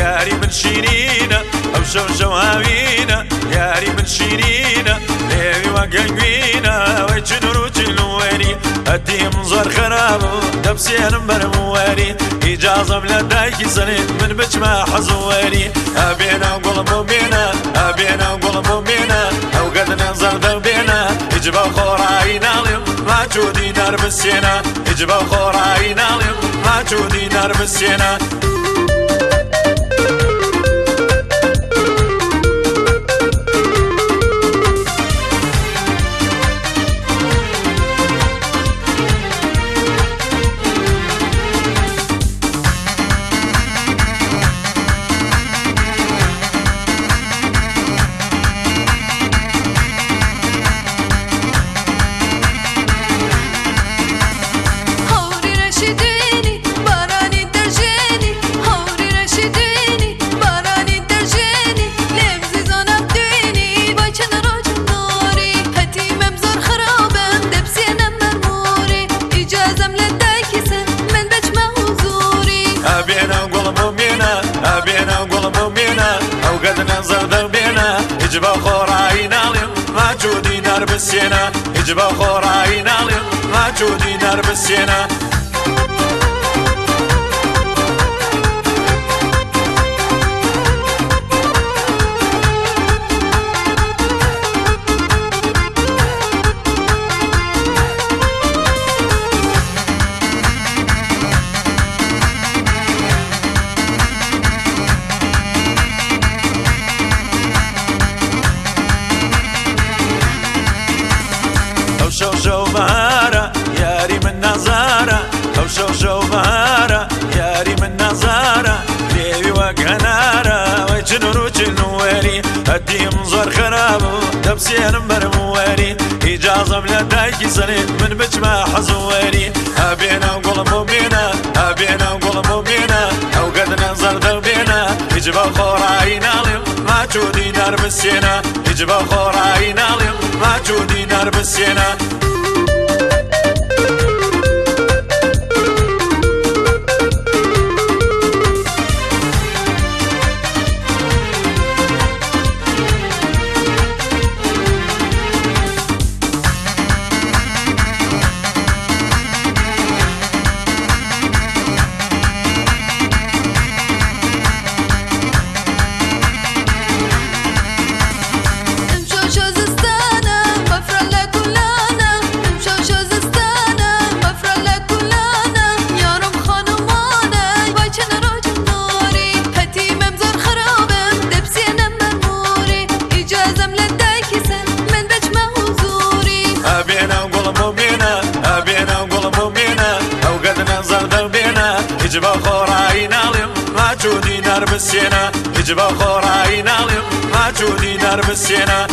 یاری من شیرینە ئەو شەو شەواوینە یاری من شیرینە لێوی وەگەنگوینە ئەوەی چنور و چلوەری ئەدیم زۆر خراپ و دەبسێنم بەرم وەری ئیجازم لە دایکی سەرێت من بچمە حەزوەری ئەبێنە گوڵم بۆ بێنە ما جودی در بسینا اجبا خورایی نالیم ما جودی در بسینا ناڵێم ماچوو دینار بسێنە هیچ بە خۆڕایی ناڵێم ماچوو دینار بسێنە هجبا خۆڕایی ناڵێم ماچودی نەر بسێنە هجبا خۆڕایی ناڵێم ماچودی نەر بسێنە شو هەتیم زۆر خراپ و دەپسێنم بەرم وەری. ئیجاازم لە دایکی سەرێت من بچمە حەزوەری هەبێنە گوڵم و بێنە هەبێنە گوڵم و بێنە ئەو گەدنە زەردە بێنە هیچبە خۆڕایی ناڵیم ماچوو دینار بسێنە. هیچبە خۆڕایی ناڵیم ماچوو دینار بسێنە. بسینا اجبا خورا ينالم ما جودی در بسینا